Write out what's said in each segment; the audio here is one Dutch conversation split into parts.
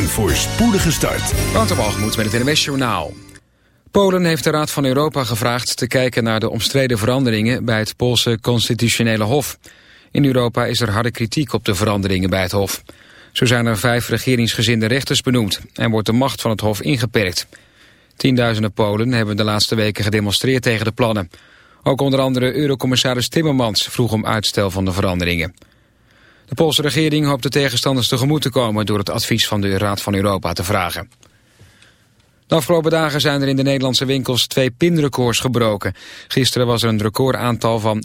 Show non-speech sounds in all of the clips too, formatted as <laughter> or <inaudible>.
Een voorspoedige start. Waterbalgemoed met het NWS Journaal. Polen heeft de Raad van Europa gevraagd te kijken naar de omstreden veranderingen bij het Poolse constitutionele hof. In Europa is er harde kritiek op de veranderingen bij het hof. Zo zijn er vijf regeringsgezinde rechters benoemd en wordt de macht van het hof ingeperkt. Tienduizenden Polen hebben de laatste weken gedemonstreerd tegen de plannen. Ook onder andere Eurocommissaris Timmermans vroeg om uitstel van de veranderingen. De Poolse regering hoopt de tegenstanders tegemoet te komen... door het advies van de Raad van Europa te vragen. De afgelopen dagen zijn er in de Nederlandse winkels twee pinrecords gebroken. Gisteren was er een recordaantal van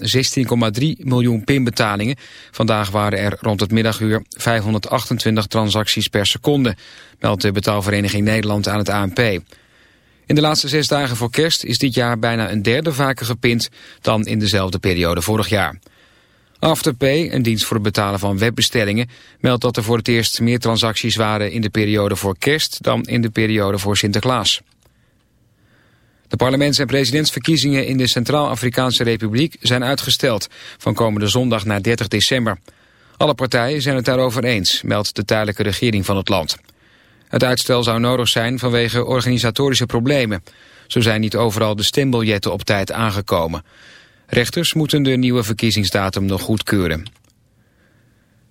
16,3 miljoen pinbetalingen. Vandaag waren er rond het middaguur 528 transacties per seconde, meldt de betaalvereniging Nederland aan het ANP. In de laatste zes dagen voor kerst is dit jaar bijna een derde vaker gepind dan in dezelfde periode vorig jaar. Afterpay, een dienst voor het betalen van webbestellingen, meldt dat er voor het eerst meer transacties waren in de periode voor kerst dan in de periode voor Sinterklaas. De parlements- en presidentsverkiezingen in de Centraal-Afrikaanse Republiek zijn uitgesteld van komende zondag naar 30 december. Alle partijen zijn het daarover eens, meldt de tijdelijke regering van het land. Het uitstel zou nodig zijn vanwege organisatorische problemen. Zo zijn niet overal de stembiljetten op tijd aangekomen. Rechters moeten de nieuwe verkiezingsdatum nog goedkeuren.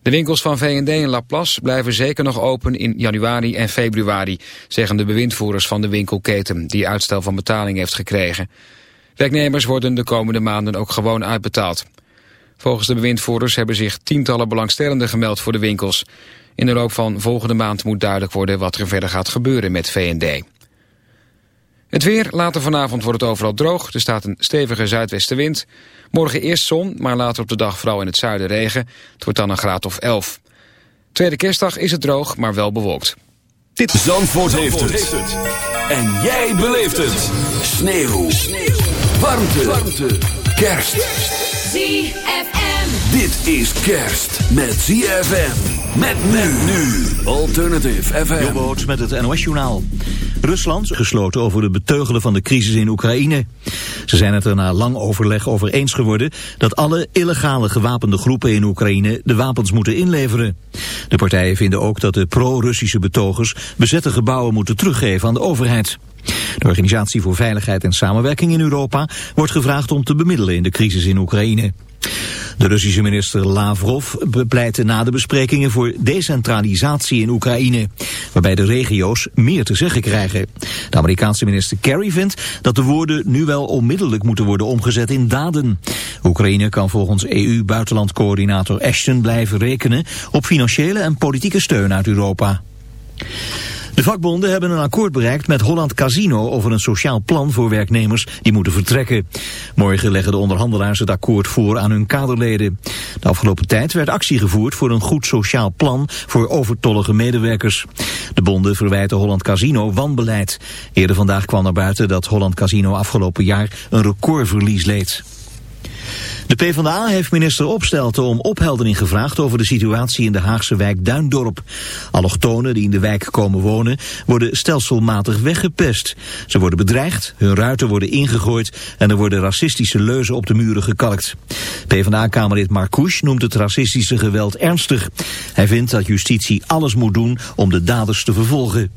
De winkels van V&D en Laplace blijven zeker nog open in januari en februari, zeggen de bewindvoerders van de winkelketen die uitstel van betaling heeft gekregen. Werknemers worden de komende maanden ook gewoon uitbetaald. Volgens de bewindvoerders hebben zich tientallen belangstellenden gemeld voor de winkels. In de loop van volgende maand moet duidelijk worden wat er verder gaat gebeuren met V&D. Het weer, later vanavond wordt het overal droog. Er staat een stevige zuidwestenwind. Morgen eerst zon, maar later op de dag vooral in het zuiden regen. Het wordt dan een graad of 11. Tweede kerstdag is het droog, maar wel bewolkt. Dit Zandvoort, Zandvoort heeft, het. En jij beleeft het. Sneeuw. Sneeuw. Warmte. Warmte. Kerst. ZFM. Dit is kerst met ZFM. Met men nu. Alternative FM. Jobboot met het NOS-journaal. Rusland gesloten over de beteugelen van de crisis in Oekraïne. Ze zijn het er na lang overleg over eens geworden... dat alle illegale gewapende groepen in Oekraïne de wapens moeten inleveren. De partijen vinden ook dat de pro-Russische betogers... bezette gebouwen moeten teruggeven aan de overheid. De Organisatie voor Veiligheid en Samenwerking in Europa wordt gevraagd om te bemiddelen in de crisis in Oekraïne. De Russische minister Lavrov bepleitte na de besprekingen voor decentralisatie in Oekraïne, waarbij de regio's meer te zeggen krijgen. De Amerikaanse minister Kerry vindt dat de woorden nu wel onmiddellijk moeten worden omgezet in daden. Oekraïne kan volgens EU-buitenlandcoördinator Ashton blijven rekenen op financiële en politieke steun uit Europa. De vakbonden hebben een akkoord bereikt met Holland Casino over een sociaal plan voor werknemers die moeten vertrekken. Morgen leggen de onderhandelaars het akkoord voor aan hun kaderleden. De afgelopen tijd werd actie gevoerd voor een goed sociaal plan voor overtollige medewerkers. De bonden verwijten Holland Casino wanbeleid. Eerder vandaag kwam naar buiten dat Holland Casino afgelopen jaar een recordverlies leed. De PvdA heeft minister Opstelten om opheldering gevraagd over de situatie in de Haagse wijk Duindorp. Allochtonen die in de wijk komen wonen worden stelselmatig weggepest. Ze worden bedreigd, hun ruiten worden ingegooid en er worden racistische leuzen op de muren gekalkt. PvdA-kamerlid Marcouche noemt het racistische geweld ernstig. Hij vindt dat justitie alles moet doen om de daders te vervolgen.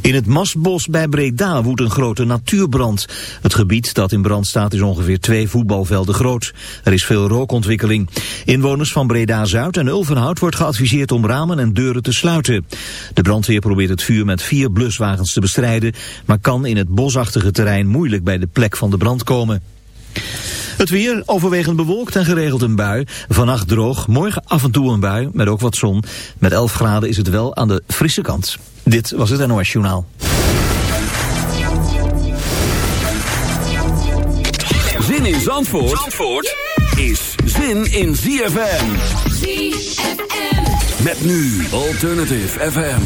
In het Masbos bij Breda woedt een grote natuurbrand. Het gebied dat in brand staat is ongeveer twee voetbalvelden groot. Er is veel rookontwikkeling. Inwoners van Breda-Zuid en Ulvenhout wordt geadviseerd om ramen en deuren te sluiten. De brandweer probeert het vuur met vier bluswagens te bestrijden... maar kan in het bosachtige terrein moeilijk bij de plek van de brand komen. Het weer overwegend bewolkt en geregeld een bui. Vannacht droog, morgen af en toe een bui met ook wat zon. Met 11 graden is het wel aan de frisse kant. Dit was het NOS Journaal. Zin in Zandvoort, Zandvoort is zin in ZFM. ZFM. Met nu Alternative FM.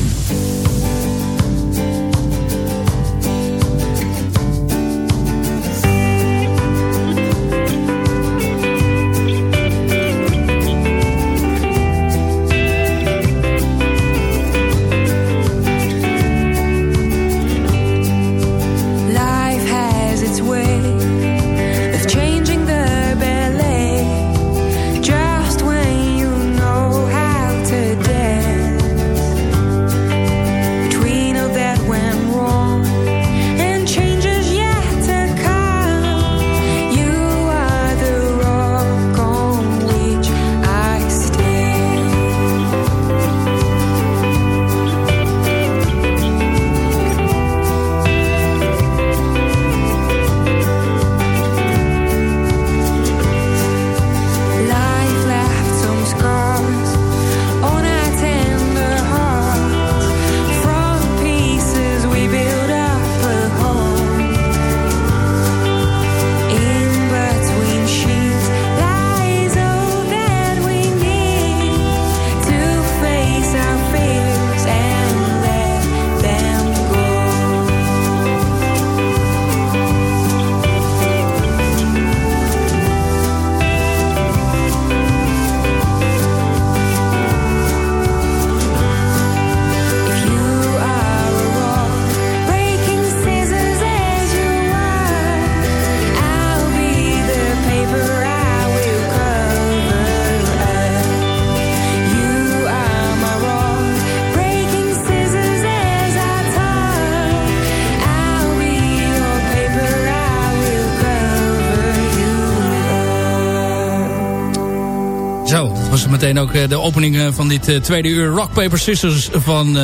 Meteen ook de opening van dit tweede uur Rock Paper Sisters van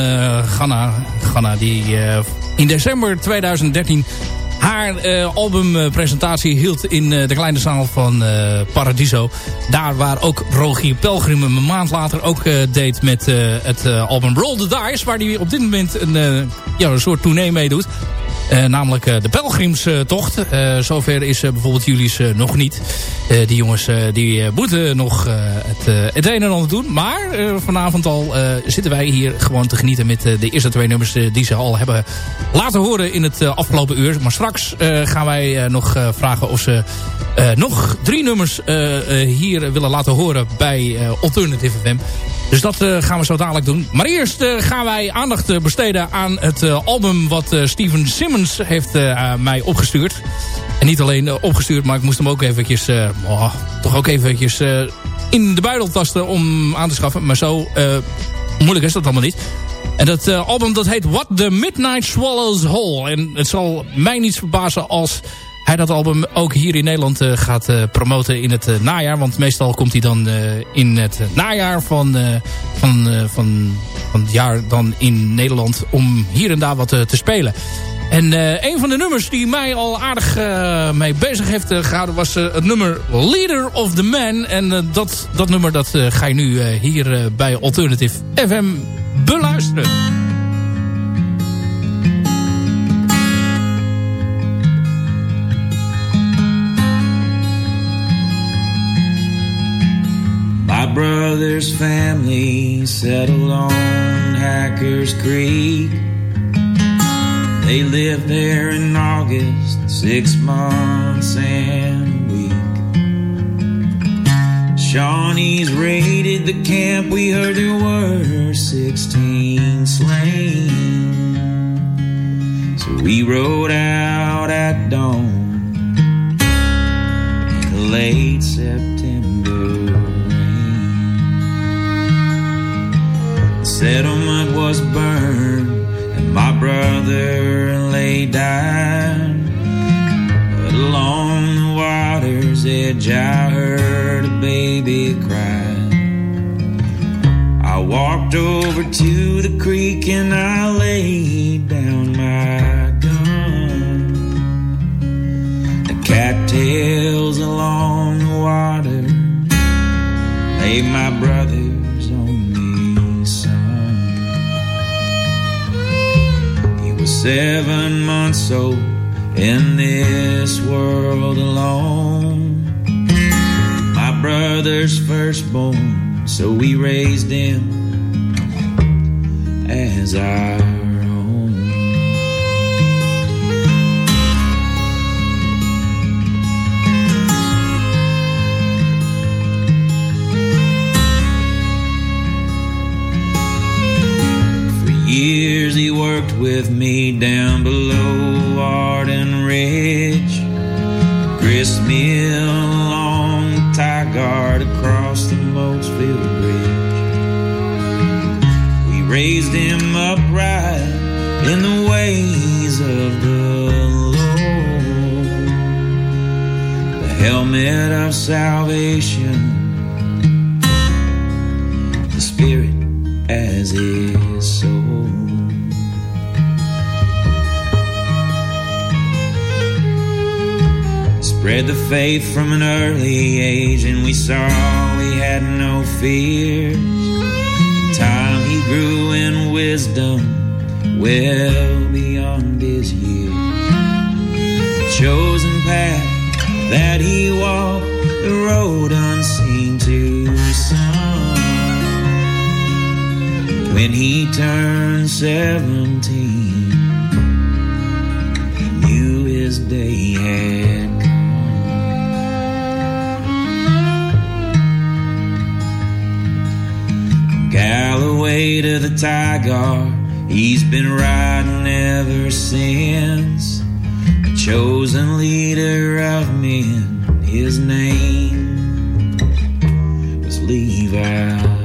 Ghana. Ghana die in december 2013 haar albumpresentatie hield in de kleine zaal van Paradiso. Daar waar ook Rogier Pelgrim een maand later ook deed met het album Roll the Dice. Waar hij op dit moment een, ja, een soort tournee meedoet. Namelijk de pelgrimstocht. Zover is bijvoorbeeld Julius nog niet. Die jongens die moeten nog het, het een en ander doen. Maar vanavond al zitten wij hier gewoon te genieten met de eerste twee nummers die ze al hebben laten horen in het afgelopen uur. Maar straks gaan wij nog vragen of ze nog drie nummers hier willen laten horen bij Alternative FM. Dus dat gaan we zo dadelijk doen. Maar eerst gaan wij aandacht besteden aan het album wat Steven Simmons heeft mij opgestuurd. En niet alleen opgestuurd, maar ik moest hem ook eventjes, oh, toch ook eventjes in de buidel tasten om aan te schaffen. Maar zo moeilijk is dat allemaal niet. En dat album dat heet What the Midnight Swallows Whole. En het zal mij niets verbazen als hij dat album ook hier in Nederland gaat promoten in het najaar. Want meestal komt hij dan in het najaar van, van, van, van het jaar dan in Nederland om hier en daar wat te spelen. En een van de nummers die mij al aardig mee bezig heeft gehouden was het nummer Leader of the Man. En dat, dat nummer dat ga je nu hier bij Alternative FM beluisteren. brother's family settled on Hackers Creek. They lived there in August, six months and a week. Shawnees raided the camp, we heard there were 16 slain. So we rode out at dawn in late September. Rain. The settlement was burned my brother lay dying. But along the water's edge I heard a baby cry. I walked over to the creek and I laid down my gun. The cattails along the water lay my brother seven months old in this world alone. My brother's firstborn, so we raised him as our own. For years he worked with me down below Arden Ridge. Grist Mill along the across the Moatsfield Bridge. We raised him upright in the ways of the Lord. The helmet of salvation, the Spirit as his Spread the faith from an early age, and we saw he had no fears. In time, he grew in wisdom well beyond his years. The chosen path that he walked, the road unseen to some. When he turned seventeen, knew his day had Galloway to the Tiger. He's been riding ever since. A chosen leader of men. His name was Levi.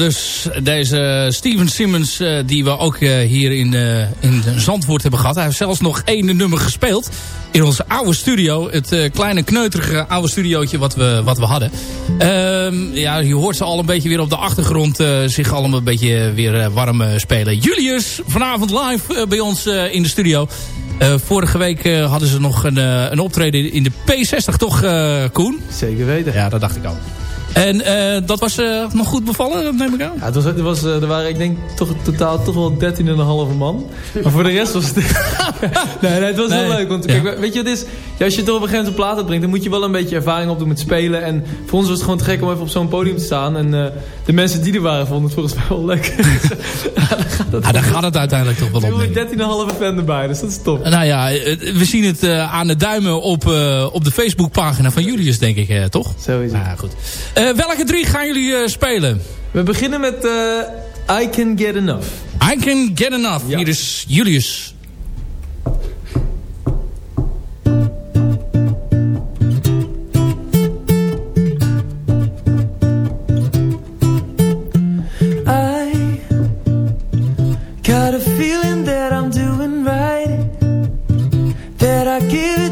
Dus. Deze Steven Simmons, uh, die we ook uh, hier in, uh, in Zandvoort hebben gehad. Hij heeft zelfs nog één nummer gespeeld. In onze oude studio. Het kleine kneuterige oude studiootje wat we, wat we hadden. Ehm, ja, je hoort ze al een beetje weer op de achtergrond zich allemaal een beetje weer warm spelen. Julius, vanavond live bij ons in de studio. vorige week hadden ze nog een, een optreden in de P60, toch Koen? Zeker weten. Ja, dat dacht ik al. En uh, dat was uh, nog goed bevallen, dat neem ik aan? Ja, het was, het was, uh, er waren ik denk toch totaal toch wel 13,5 man. Maar voor de rest was het... <laughs> nee, nee, het was nee. heel leuk. Want kijk, weet je, het is, ja, als je het op een gegeven moment op platen brengt... dan moet je wel een beetje ervaring opdoen met spelen. En voor ons was het gewoon te gek om even op zo'n podium te staan. En de mensen die er waren vonden het volgens mij wel leuk. ja, dan gaat het, ah, dan gaat het uiteindelijk toch wel om. Er 13,5 fan erbij, dus dat is top. Nou ja, we zien het aan de duimen op, op de Facebookpagina van Julius, denk ik, toch? Zo is het. Nou, goed. Uh, welke drie gaan jullie uh, spelen? We beginnen met uh, I Can Get Enough. I Can Get Enough. Ja. Hier is Julius. ik heb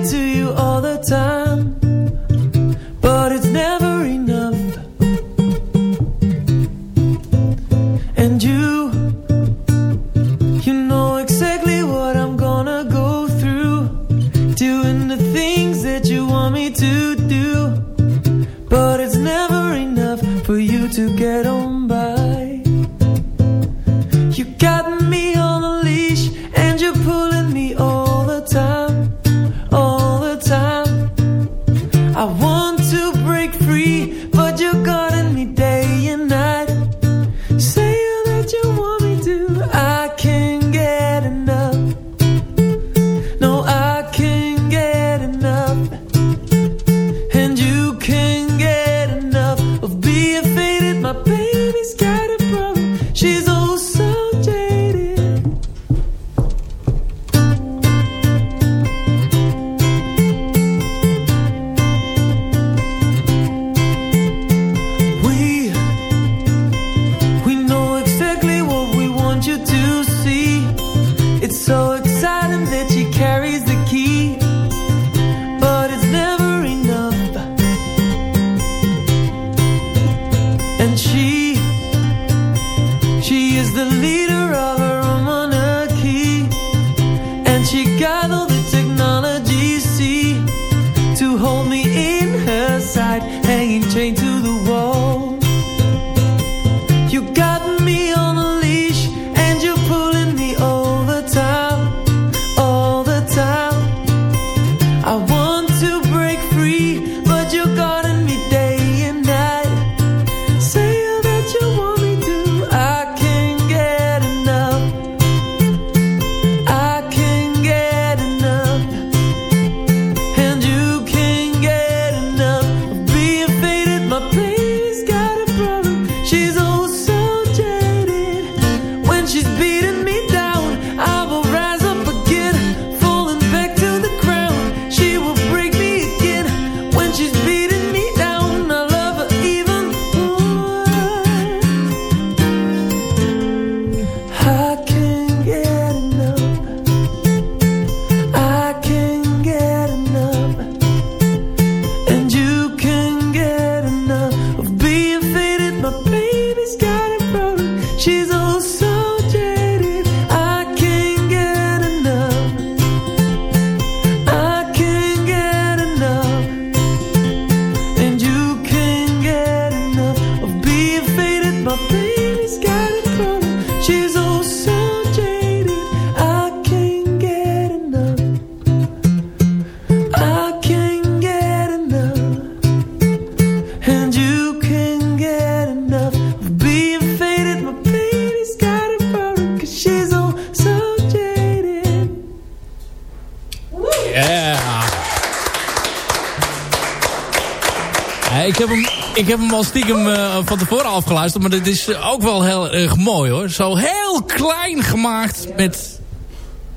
al stiekem uh, van tevoren afgeluisterd. Maar dit is ook wel heel erg mooi hoor. Zo heel klein gemaakt met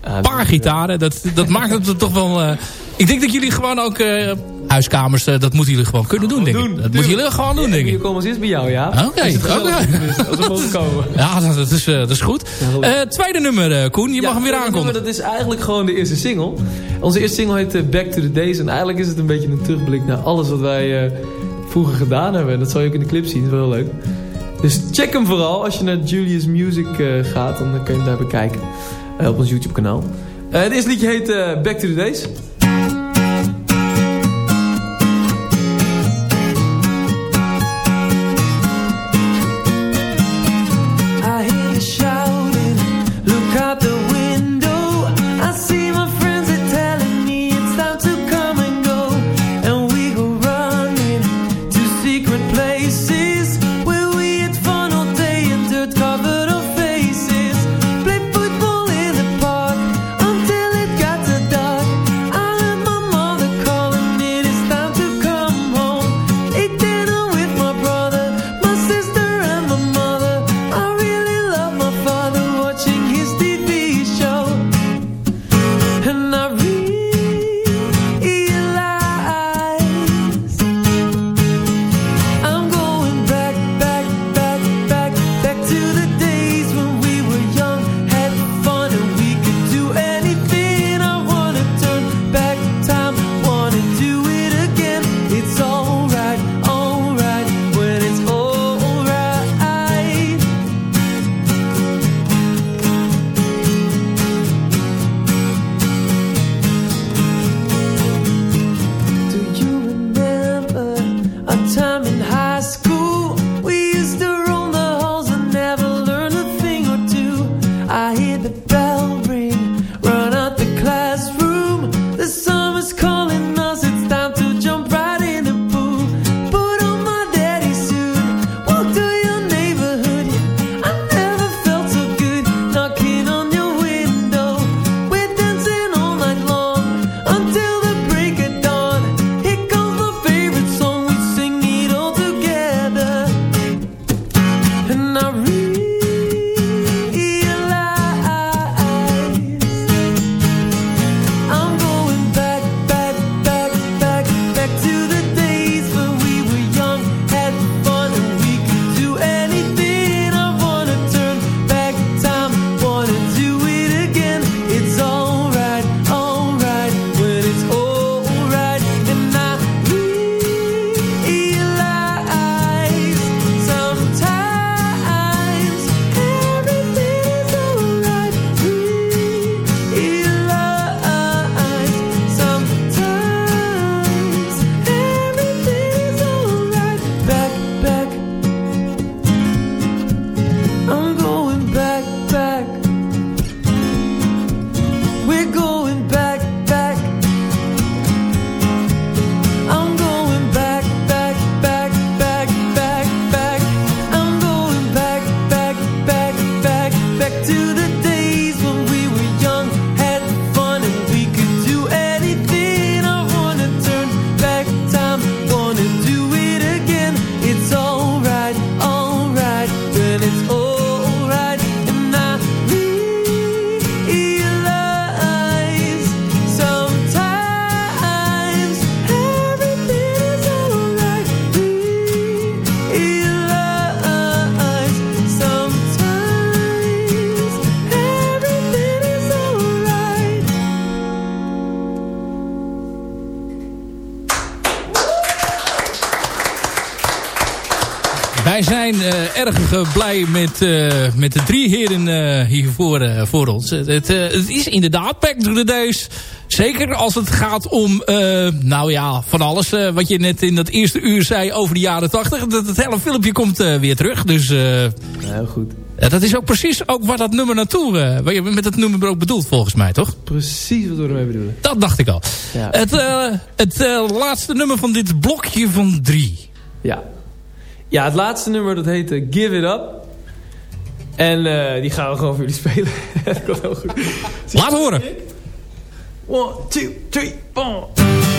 een paar gitaren. Dat, dat maakt het toch wel... Uh, ik denk dat jullie gewoon ook uh, huiskamers, dat moeten jullie gewoon kunnen doen, denk ik. Dat moeten jullie gewoon doen, denk ik. Je komen als eerst bij jou, ja? Oké, oké. Als we mogen komen. Ja, dat is, dat is goed. tweede nummer, Koen, je mag hem weer aankondigen. Dat is eigenlijk gewoon de eerste single. Onze eerste single heet Back to the Days. En eigenlijk is het een beetje een terugblik naar alles wat wij vroeger gedaan hebben. En dat zal je ook in de clip zien, dat is wel leuk. Dus check hem vooral. Als je naar Julius Music gaat, dan kun je hem daar bekijken. op ons YouTube kanaal. het eerste liedje heet Back to the Days. Erg blij met, uh, met de drie heren uh, hier voor, voor ons. Het, het, is inderdaad Back to the Days. Zeker als het gaat om, nou ja, van alles. wat je net in dat eerste uur zei over de jaren tachtig. Dat het hele filmpje komt weer terug. Dus, ja, heel goed. dat is ook precies ook waar dat nummer naartoe... wat je met het nummer ook bedoelt volgens mij, toch? Precies wat we ermee bedoelen. Dat dacht ik al. Ja. Het, het laatste nummer van dit blokje van drie. Ja, ja, het laatste nummer dat heette Give It Up. En uh, die gaan we gewoon voor jullie spelen. <laughs> dat komt heel goed. Laat horen. 1, 2, 3, 4.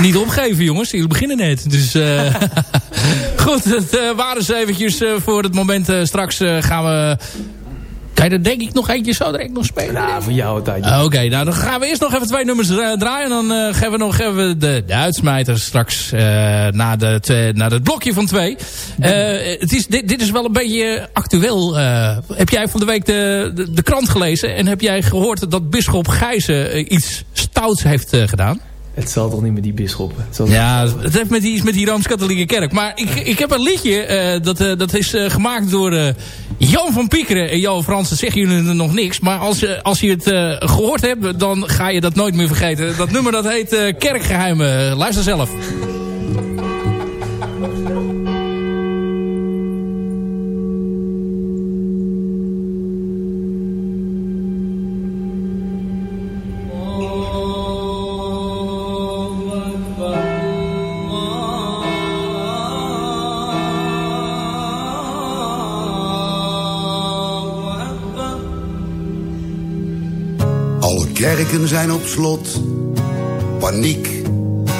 Niet opgeven jongens. Jullie beginnen net. Dus uh, <laughs> goed, het uh, waren ze eventjes uh, voor het moment. straks gaan we... Kan je er denk ik nog eentje zo direct nog spelen? Ja, voor jou tijd. Oké, nou dan gaan we eerst nog even twee nummers draaien. En dan gaan we nog even de, de uitsmijter straks na, de, na het blokje van twee. het is, dit, dit, is wel een beetje actueel. heb jij van de week de, de, de, krant gelezen? En heb jij gehoord dat Bisschop Gijzen iets stouts heeft gedaan? Het zal toch niet met die bisschoppen? Ja, het heeft met die, met die Rooms-Katholieke Kerk. Maar ik, ik heb een liedje, uh, dat, uh, dat is uh, gemaakt door Jan van Piekeren en Johan Fransen. Zeggen jullie nog niks. Maar als, als je het gehoord hebt, dan ga je dat nooit meer vergeten. Dat nummer dat heet Kerkgeheimen. Luister zelf. Kerken zijn op slot. Paniek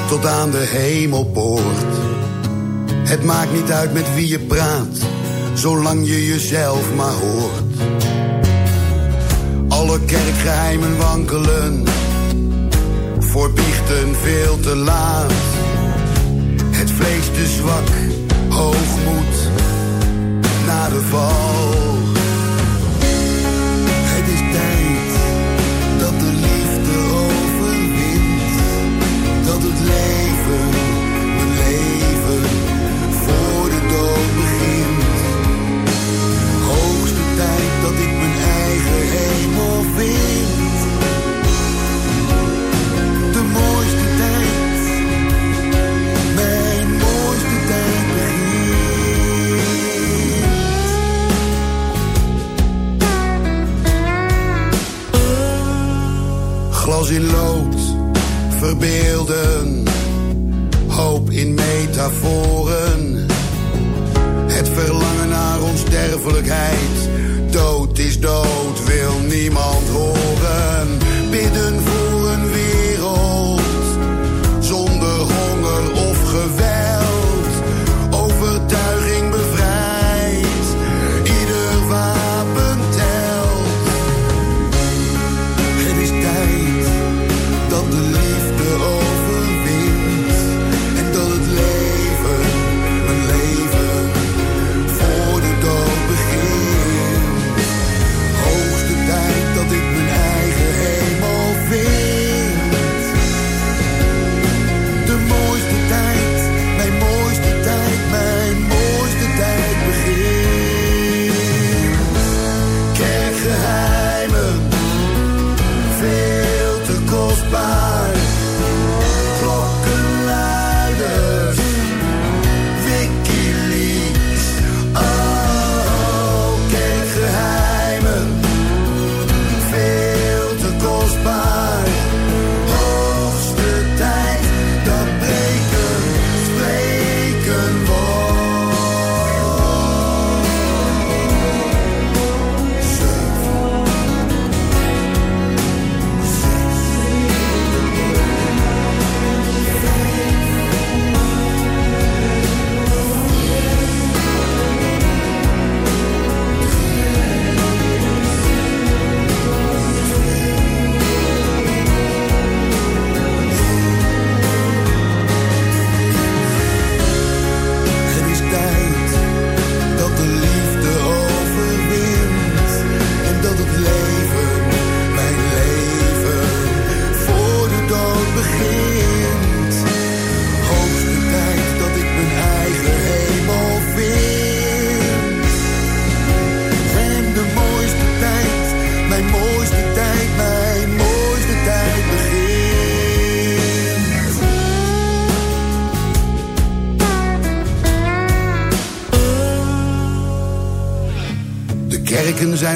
tot aan de hemelpoort. Het maakt niet uit met wie je praat, zolang je jezelf maar hoort. Alle kerkgeheimen wankelen, voor biechten veel te laat. Het vlees te zwak, hoogmoed, na de val.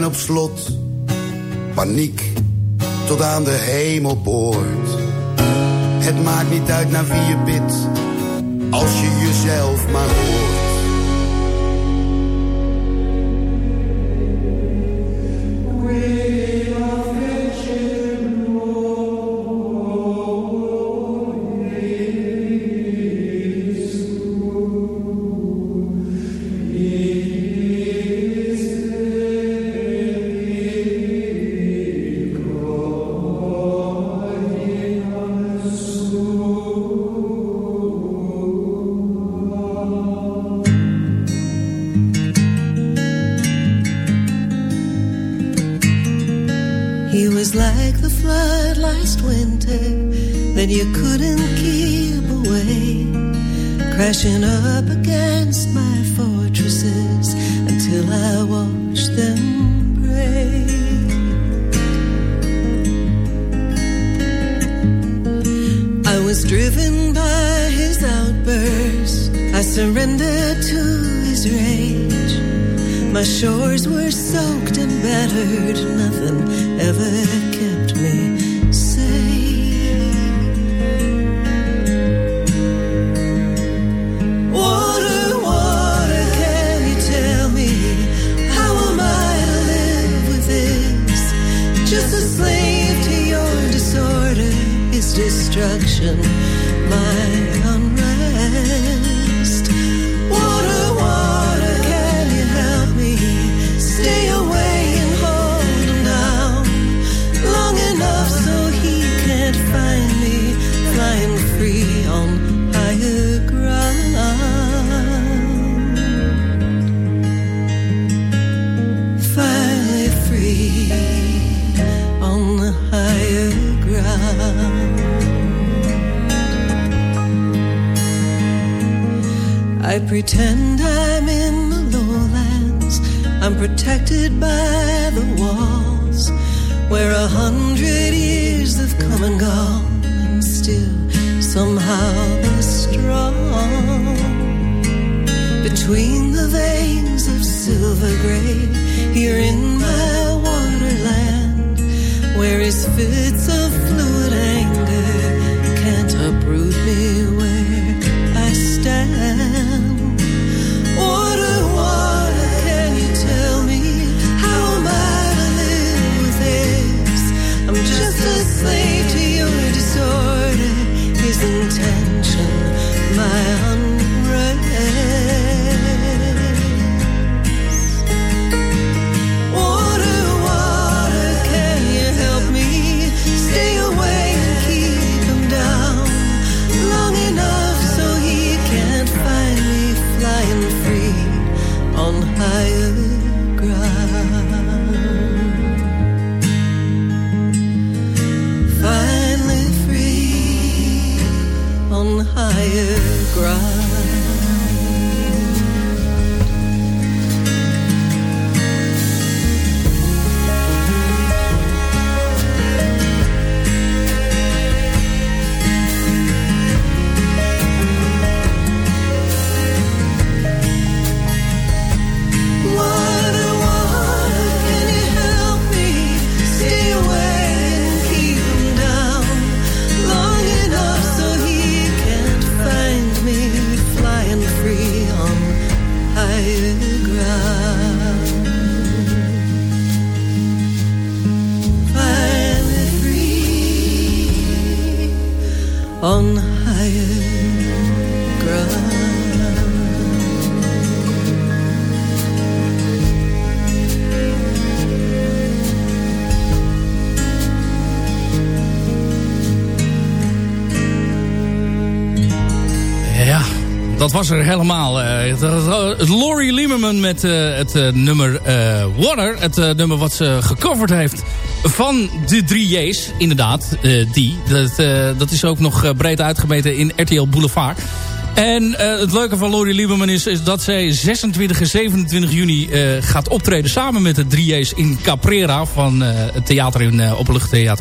en op slot. Paniek tot aan de hemelpoort. Het maakt niet uit naar wie je bidt, als je jezelf maar hoort. I pretend I'm in the lowlands. I'm protected by the walls where a hundred years have come and gone, and still somehow they're strong. Between the veins of silver gray, here in my waterland, where his fits of fluid anger can't uproot the ground dat was er helemaal. eh, Laurie Lieberman met eh, het eh, nummer Water. Het nummer wat ze gecoverd heeft van de drie J's. Inderdaad, die. Dat, dat is ook nog breed uitgemeten in RTL Boulevard. En het leuke van Laurie Lieberman is, is dat zij 26 en 27 juni gaat optreden samen met de 3J's in Caprera van het theater in,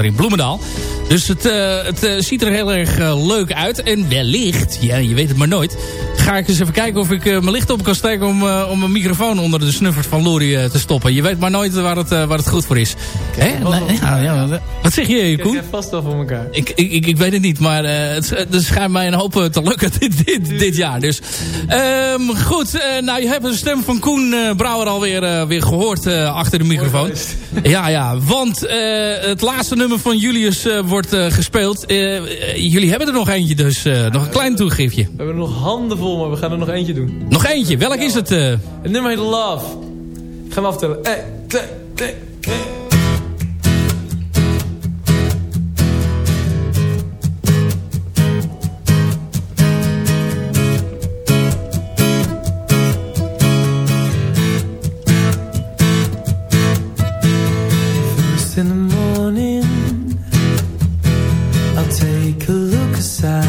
in Bloemendaal. Dus het, het ziet er heel erg leuk uit. En wellicht, ja, je weet het maar nooit, ga ik eens even kijken of ik mijn licht op kan steken om, om mijn microfoon onder de snuffert van Laurie te stoppen. Je weet maar nooit waar het, waar het goed voor is. Hè? Ja, ja, wat zeg je, Koen? Ik heb vast wel voor elkaar. Ik, ik, ik, ik weet het niet, maar het, het schijnt mij een hoop te lukken <laughs> dit, dit, dit jaar. Dus um, goed, nou je hebt de stem van Koen Brouwer alweer weer gehoord achter de microfoon. <laughs> Ja, ja, want het laatste nummer van Julius wordt gespeeld. jullie hebben er nog eentje, dus nog een klein toegiftje. We hebben er nog handen vol, maar we gaan er nog eentje doen. Nog eentje, welk is het? Het nummer heet Love. Ik ga hem aftellen. 1, 2, 3, 4. in the morning I'll take a look aside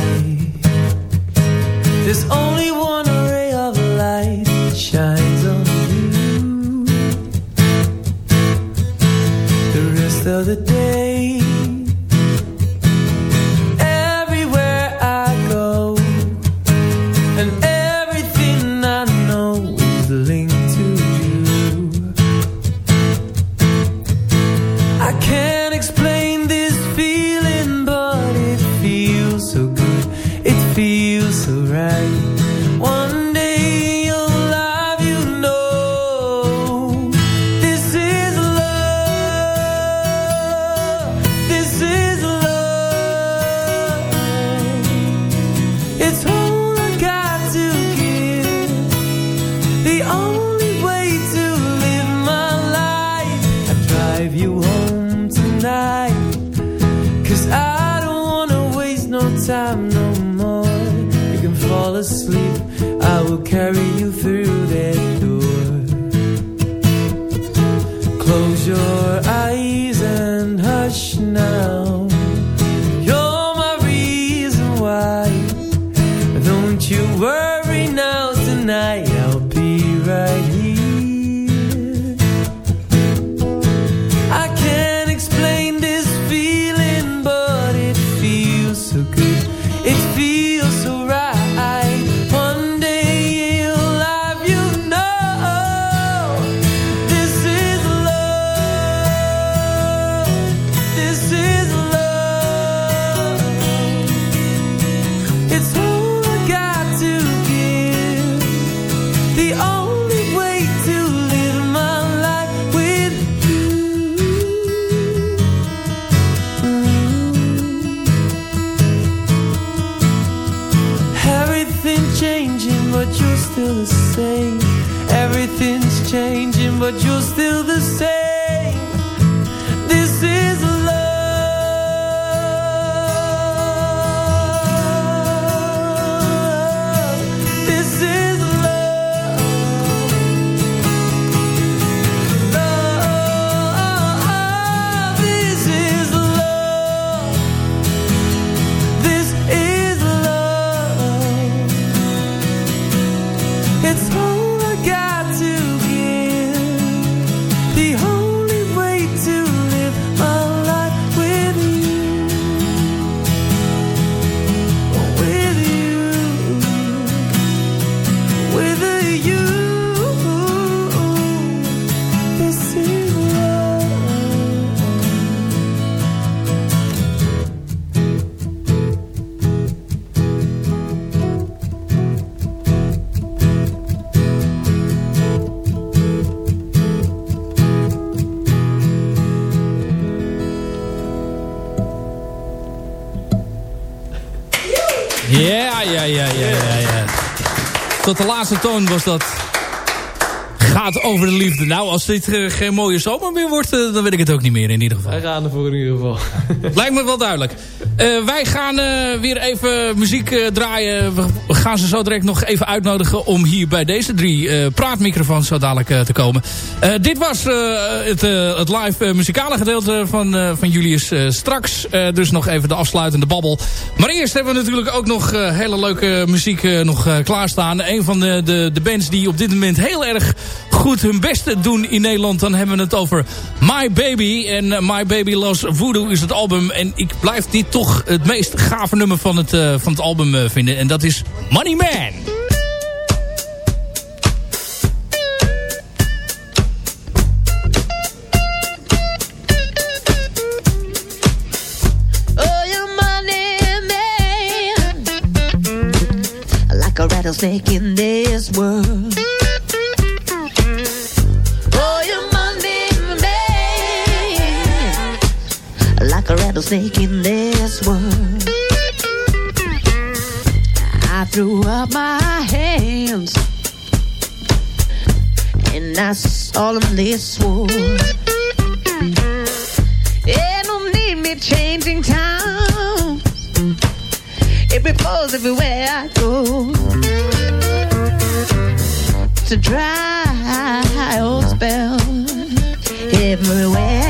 but you're still de laatste toon was dat gaat over de liefde. Nou, als dit uh, geen mooie zomer meer wordt, uh, dan weet ik het ook niet meer in ieder geval. Wij gaan ervoor in ieder geval. <laughs> Lijkt me wel duidelijk. Uh, wij gaan weer even muziek draaien. We gaan ze zo direct nog even uitnodigen om hier bij deze drie praatmicrofoons zo dadelijk te komen. dit was het, het, live muzikale gedeelte van, van Julius straks. dus nog even de afsluitende babbel. Maar eerst hebben we natuurlijk ook nog hele leuke muziek nog klaarstaan. Een van de, de, de bands die op dit moment heel erg goed hun best doen in Nederland... dan hebben we het over My Baby. En uh, My Baby Loves Voodoo is het album. En ik blijf dit toch het meest gave nummer van het, uh, van het album uh, vinden. En dat is Money Man. rattlesnake in this world rattlesnake in this world. I threw up my hands and I solemnly swore. It don't need me changing towns. It reposes everywhere I go. It's a dry old spell everywhere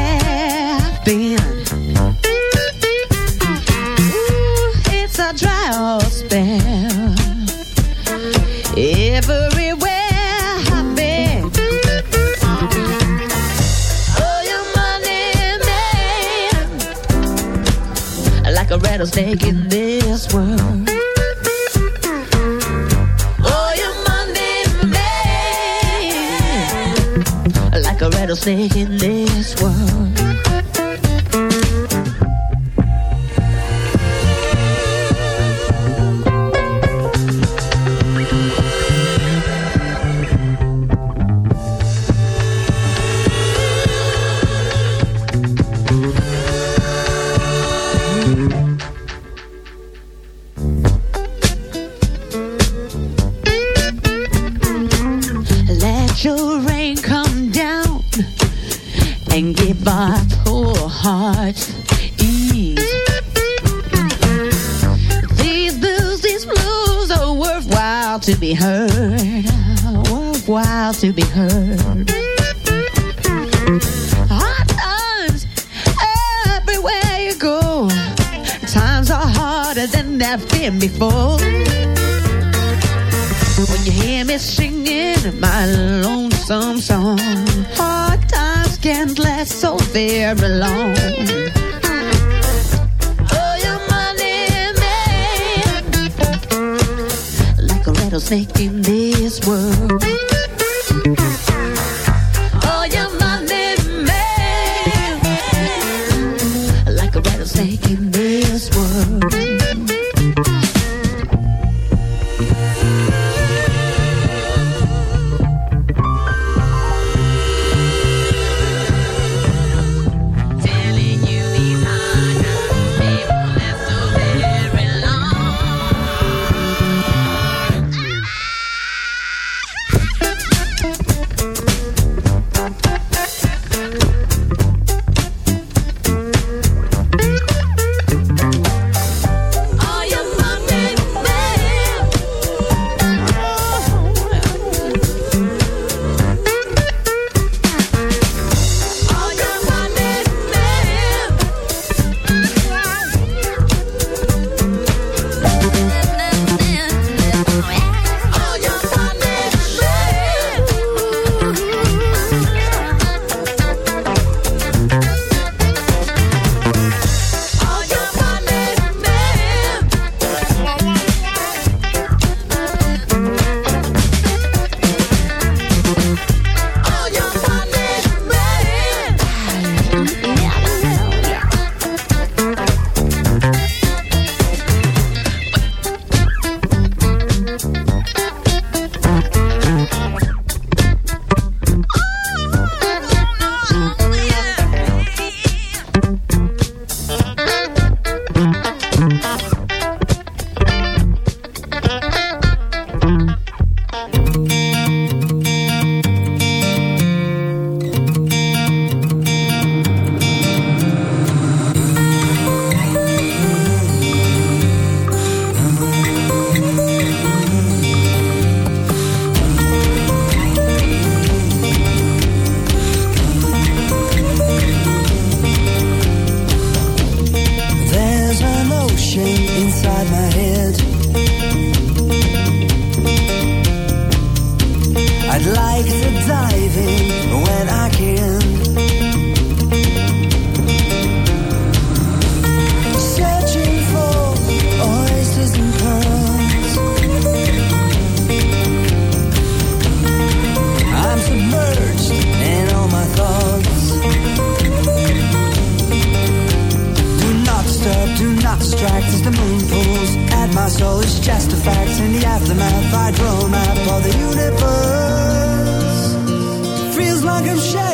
rattlesnake in this world. Oh, you're Monday man, like a rattlesnake in this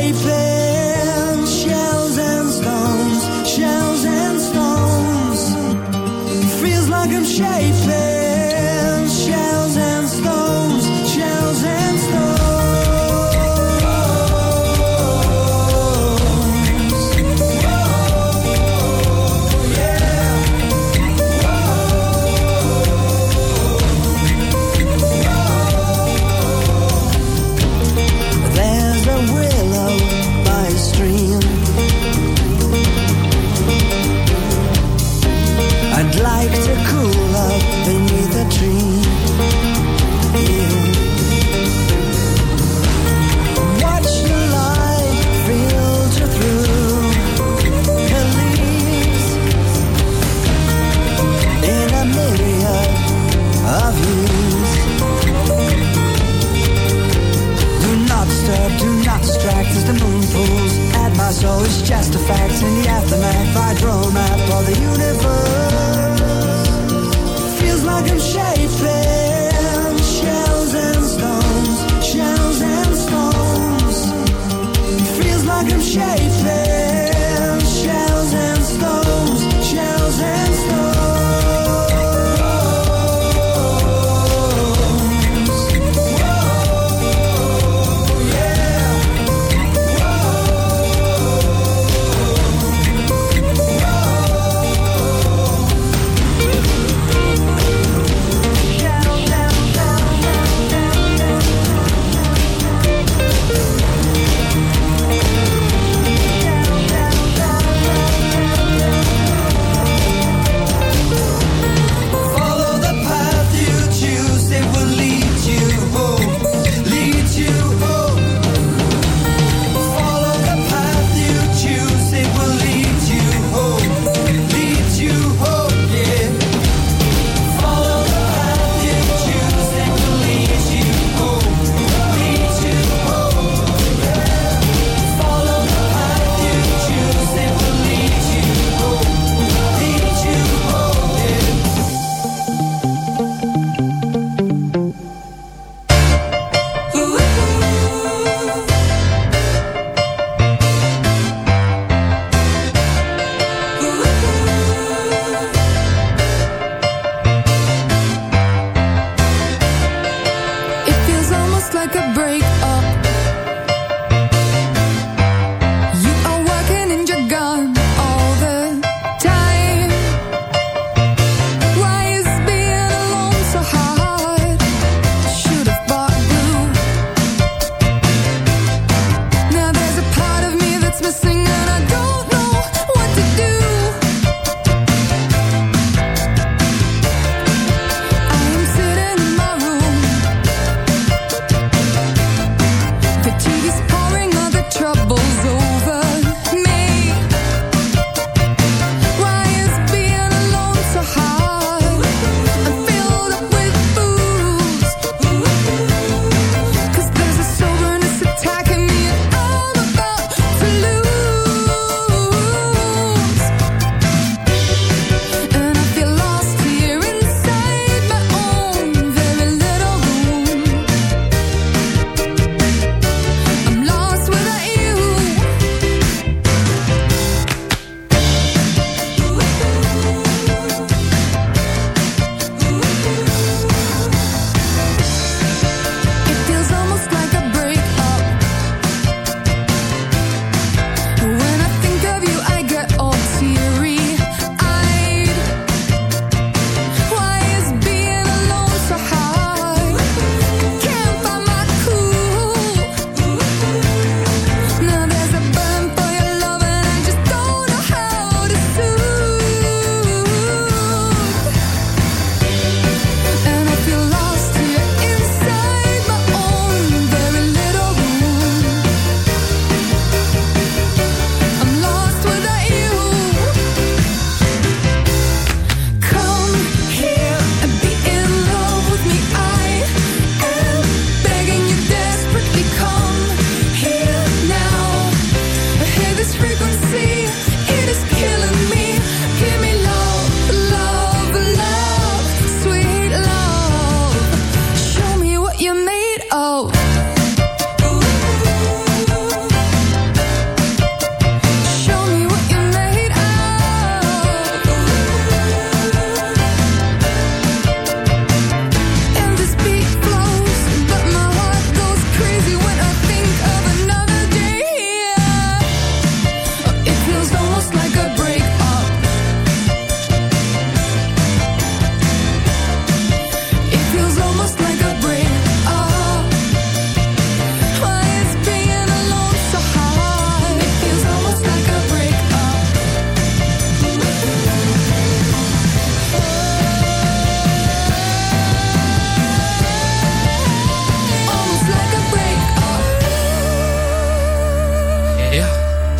right place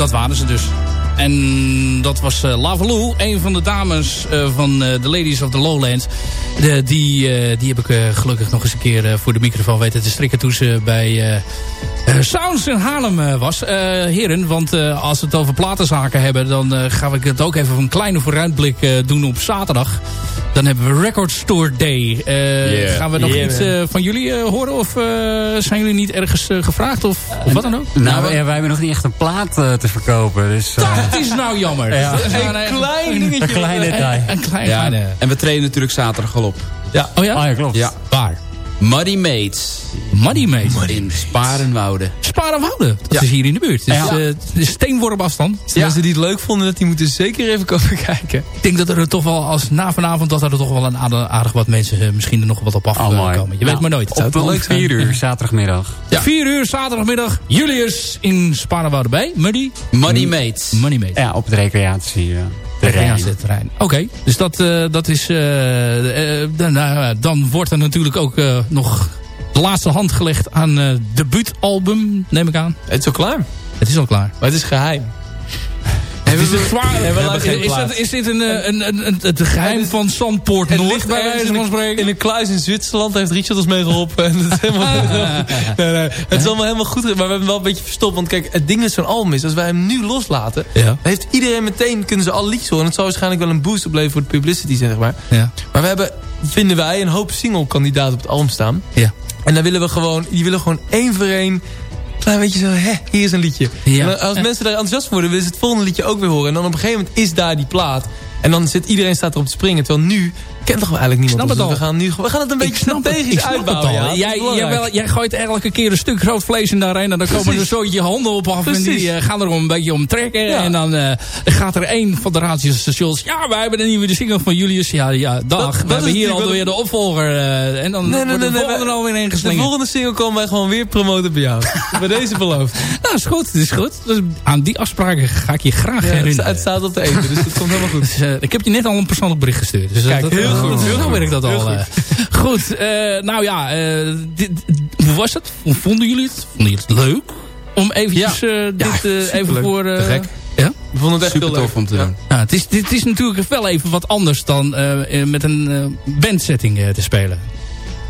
dat waren ze dus. En dat was uh, Lavaloo, een van de dames uh, van uh, The Ladies of the Lowlands. De, die, die heb ik gelukkig nog eens een keer voor de microfoon weten te strikken... toen ze bij Sounds in Haarlem was. heren, want als we het over platenzaken hebben... dan ga ik het ook even een kleine vooruitblik doen op zaterdag. Dan hebben we Record Store Day. Yeah. Gaan we nog yeah, iets van jullie horen? Of zijn jullie niet ergens gevraagd? Of, of wat dan ook? Nou, wij, wij hebben nog niet echt een plaat te verkopen. Dus, dat is nou jammer. <laughs> Ja. Een, klein dingetje. Een klein detail. Een, een klein, ja. kleine. En we trainen natuurlijk zaterdag al op. Ja. Oh ja? Oh ja, klopt. Ja. Waar? Muddy Mates. Muddy Mates? Muddy in Sparenwoude. Sparenwoude? Dat ja. is hier in de buurt. Dus, ja. uh, steenworp afstand. Dus ja. Mensen die het leuk vonden, dat die moeten zeker even komen <laughs> kijken. Ik denk dat er toch wel, als na vanavond, dat er toch wel een aardig wat mensen uh, misschien er nog wat op af oh, komen. Je weet maar nooit. Het zou wel leuk zijn. 4 uur zaterdagmiddag. Ja. 4 uur zaterdagmiddag. Julius in Sparenwoude bij. Muddy? Muddy Mates. Muddy Mates. Ja, op het recreatie. Terrein. Oké, okay. dus dat, uh, dat is... Uh, uh, dan, dan wordt er natuurlijk ook nog de laatste hand gelegd aan debuutalbum, neem ik aan. Het is al klaar. Het is al klaar. Maar het is geheim. Is, het zwaar, is, dat, is dit een, een, een, een, het geheim van Zandpoort Noord bij wijze van spreken? In een kluis in Zwitserland heeft Richard ons mee geholpen. <laughs> En het, is helemaal, nee, nee, het is allemaal helemaal goed. Maar we hebben wel een beetje verstopt. Want kijk, het ding met zo'n album is, als wij hem nu loslaten... Ja. heeft iedereen meteen, kunnen ze alle liedjes horen. En het zal waarschijnlijk wel een boost opleveren voor de publicity, zeg maar. Ja. Maar we hebben, vinden wij, een hoop single-kandidaten op het album staan. Ja. En dan willen we gewoon, die willen gewoon één voor één klein beetje zo, hè, hier is een liedje. Ja. En als mensen daar enthousiast worden, willen ze het volgende liedje ook weer horen. En dan op een gegeven moment is daar die plaat. En dan zit iedereen staat erop te springen. Terwijl nu kent toch eigenlijk niemand. Snap het we gaan, nu, we gaan het een beetje strategisch uitbouwen. Ja, jij, jij, wel, jij, gooit elke keer een stuk groot vlees in daarheen. En dan komen er zo je handen op af. Precies. En die uh, gaan er een beetje om trekken. Ja. En dan uh, gaat er één van de radiostations. Ja, wij hebben een nieuwe single van Julius. Ja, ja dag. Dat, we dat hebben hier alweer de opvolger. Uh, en dan nee, nee, nee, de volgende alweer ingeslingerd. De volgende single komen wij gewoon weer promoten bij jou. <laughs> bij deze beloofd. Nou, is goed. is goed. Dus aan die afspraken ga ik je graag ja, herinneren. Het staat op de eten, dus dat komt helemaal goed. <laughs> Dus, ik heb je net al een persoonlijk bericht gestuurd. Dus Kijk, heel goed. Zo werkt dat al. Goed, goed uh, nou ja, uh, dit, hoe was het? Hoe vonden jullie het? Vonden jullie het leuk? Om eventjes ja. dit ja, even voor... Te gek. Ja? We vonden het echt Super heel tof om te doen. Ja. het, is, dit is natuurlijk wel even wat anders dan met een bandsetting te spelen.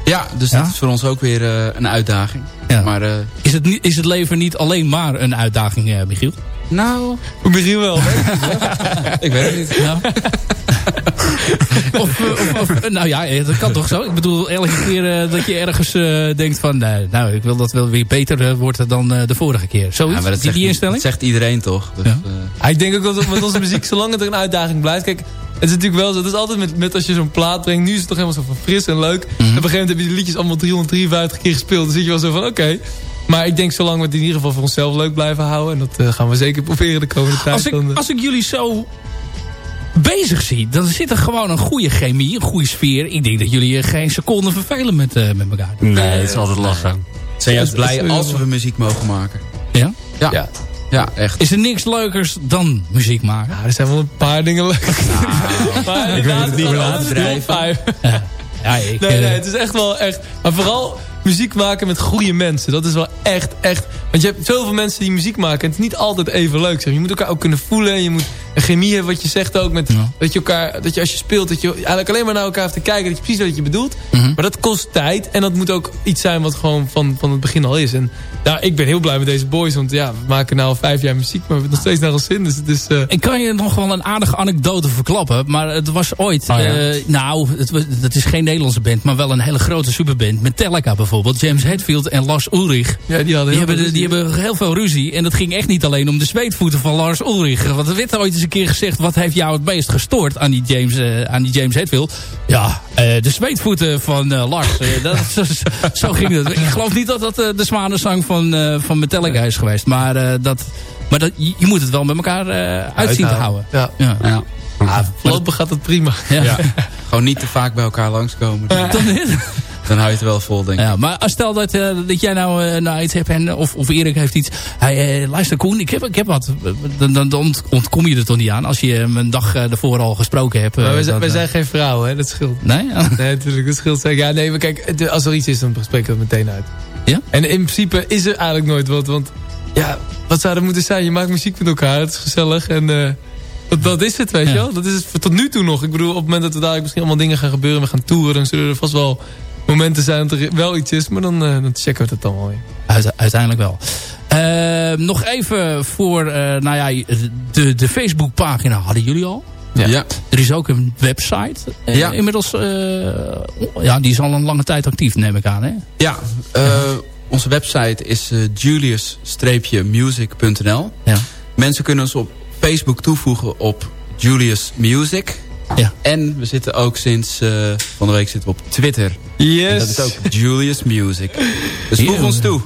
Ja, dus ja? dat is voor ons ook weer een uitdaging. Ja. Maar, is, het, is het leven niet alleen maar een uitdaging, Michiel? Nou... Michiel wel. <laughs> ik weet het niet. Ja. of, of, of, nou ja, dat kan toch zo. Ik bedoel, elke keer uh, dat je ergens uh, denkt van... Nee, nou, ik wil dat wel weer beter uh, wordt dan de vorige keer. Zoiets, ja, maar dat die, zegt, instelling? Dat zegt iedereen toch? Dus, ja. ik denk ook dat met onze muziek, zolang het er een uitdaging blijft... Kijk, het is natuurlijk wel zo. Het is altijd met, met als je zo'n plaat brengt. Nu is het toch helemaal zo van fris en leuk. Mm -hmm. Op een gegeven moment heb je die liedjes allemaal 353 keer gespeeld. Dan zit je wel zo van, oké. Okay. Maar ik denk zolang we het in ieder geval voor onszelf leuk blijven houden. En dat uh, gaan we zeker proberen de komende tijd. Als ik, als ik jullie zo bezig zie, dan zit er gewoon een goede chemie, een goede sfeer. Ik denk dat jullie geen seconde vervelen met, uh, met elkaar. Nee, het is altijd lastig. Zijn juist blij als we muziek mogen maken. Ja? Ja. ja. Ja, echt. Is er niks leukers dan muziek maken? Ja, er zijn wel een paar dingen leuk. <laughs> Nou, ik weet het niet meer laten drijven. Ja. Ja, ik, nee, nee, het is echt wel echt... Maar vooral muziek maken met goede mensen. Dat is wel echt, echt... Want je hebt zoveel mensen die muziek maken. En het is niet altijd even leuk. Zeg. Je moet elkaar ook kunnen voelen. En je moet een chemie hebben wat je zegt ook. Met, dat, je elkaar, dat je als je speelt, dat je eigenlijk alleen maar naar elkaar hebt te kijken. Dat je precies weet wat je bedoelt. Mhm. Maar dat kost tijd. En dat moet ook iets zijn wat gewoon van, van het begin al is. En nou, ik ben heel blij met deze boys. Want ja, we maken nu al vijf jaar muziek. Maar we hebben nog steeds naar ons zin. Dus het is... Uh... Ik kan je nog wel een aardige anekdote verklappen. Maar het was ooit... Oh, ja. uh, nou, het, het is geen Nederlandse band. Maar wel een hele grote superband. Metallica bijvoorbeeld. James Hetfield en Lars Ulrich. Ja, die, hadden die, hebben, die hebben heel veel ruzie. En dat ging echt niet alleen om de zweetvoeten van Lars Ulrich. Want er werd ooit eens een keer gezegd... wat heeft jou het meest gestoord aan die James, uh, aan die James Hetfield? Ja, de zweetvoeten van Lars. dat, <laughs> zo, zo, ging het. Ik geloof niet dat dat de zwanenzang van, van Metallica is geweest. Maar, dat, maar dat, je, je moet het wel met elkaar uitzien te houden. Ja. ja. ja. Ah, voorlopig gaat het prima. Ja. ja. Gewoon niet te vaak bij elkaar langskomen. Dan, dan hou je het wel vol, denk ik. Ja, maar stel dat, uh, dat jij nou, uh, nou iets hebt, en, of, of Erik heeft iets. Hij, uh, luister Koen, ik heb, ik heb wat. Dan, dan, dan ontkom je er toch niet aan als je hem een dag ervoor al gesproken hebt. Maar wij, zijn, wij zijn geen vrouwen, hè? dat scheelt. Nee? <laughs> nee, natuurlijk, dat scheelt. Ja, nee, maar kijk, als er iets is, dan spreken we het meteen uit. Ja? En in principe is er eigenlijk nooit wat, want ja, wat zou er moeten zijn? Je maakt muziek met elkaar, het is gezellig en... eh, dat, dat is het, weet je wel. Dat is het tot nu toe nog. Ik bedoel, op het moment dat er dadelijk misschien allemaal dingen gaan gebeuren... we gaan toeren, dan zullen er vast wel momenten zijn dat er wel iets is... maar dan, eh, dan checken we het dan wel weer. Uite- uiteindelijk wel. Eh, nog even voor eh, nou ja, de, de Facebookpagina hadden jullie al. Ja. Er is ook een website. eh, Ja. Inmiddels, eh, ja, die is al een lange tijd actief, neem ik aan. Hè? Ja, eh, onze website is julius-music.nl. Ja. Mensen kunnen ons op Facebook toevoegen op Julius Music. Ja. En we zitten ook sinds eh, van de week zitten we op Twitter. Yes. En dat is ook Julius Music. Dus voeg Ja. ons toe.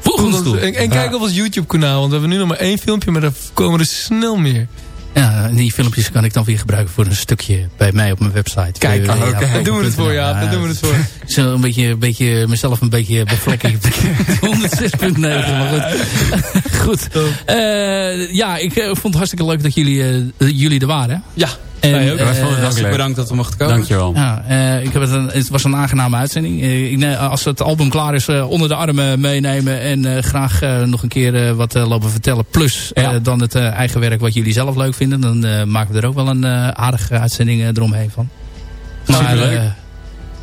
Voeg ons toe. En, en kijk op ons YouTube kanaal, want we hebben nu nog maar één filmpje... maar er komen er snel meer. Ja, en die filmpjes kan ik dan weer gebruiken voor een stukje bij mij op mijn website. Kijk, oké. Dan doen we het voor, Jaap. Dan doen we het voor. <laughs> Zo een beetje, een beetje mezelf een beetje bevlekken. <laughs> 106.9, maar goed. <laughs> goed. Eh, ja, ik eh, vond het hartstikke leuk dat jullie, eh, jullie er waren. Ja, En, ook. eh, bedankt dat we mochten komen. Dankjewel. Ja, eh, ik heb het, een, het was een aangename uitzending. Eh, ik, als het album klaar is, eh, onder de armen meenemen. En eh, graag eh, nog een keer eh, wat lopen vertellen. Plus eh, Ja. dan het eh, eigen werk wat jullie zelf leuk vinden. Dan eh, maken we er ook wel een eh, aardige uitzending eh, eromheen van. Eh,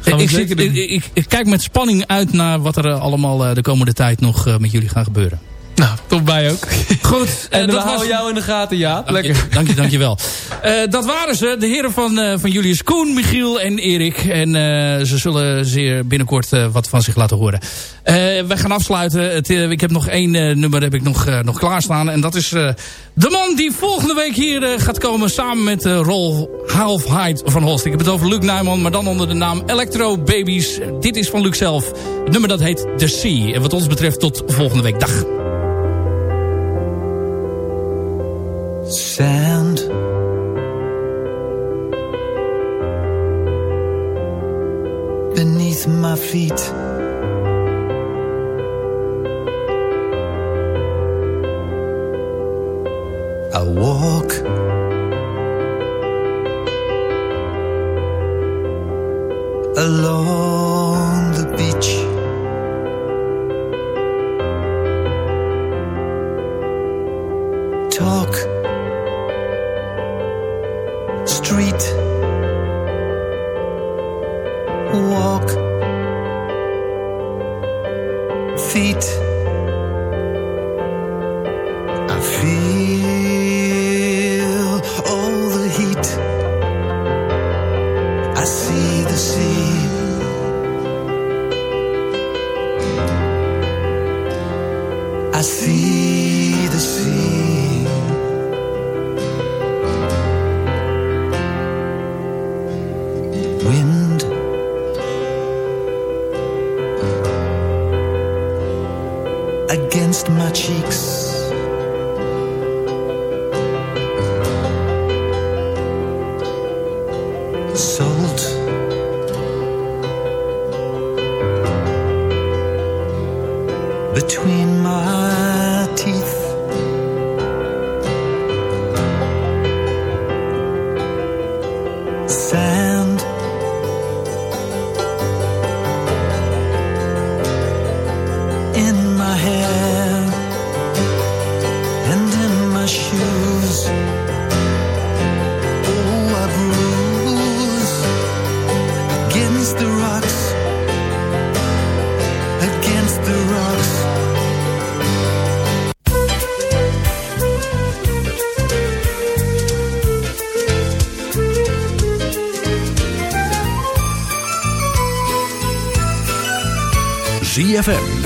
we ik, zit, ik, ik, ik kijk met spanning uit naar wat er allemaal eh, de komende tijd nog eh, met jullie gaat gebeuren. Nou, top bij ook. Goed, <laughs> En we dat houden was... jou in de gaten, je, Lekker. dank je, dank je wel. <laughs> Eh, dat waren ze, de heren van, eh, van Julius Koen, Michiel en Erik. En eh, ze zullen zeer binnenkort eh, wat van zich laten horen. Eh wij gaan afsluiten. Het, eh, ik heb nog één eh, nummer heb ik nog, eh, nog klaarstaan. En dat is eh, de man die volgende week hier eh, gaat komen samen met uh, Rol Half Height van Holst. Ik heb het over Luc Nijman, maar dan onder de naam Electro Babies. Dit is van Luc zelf. Het nummer dat heet The Sea. En wat ons betreft tot volgende week. Dag. Sand beneath my feet. I walk along the beach. Talk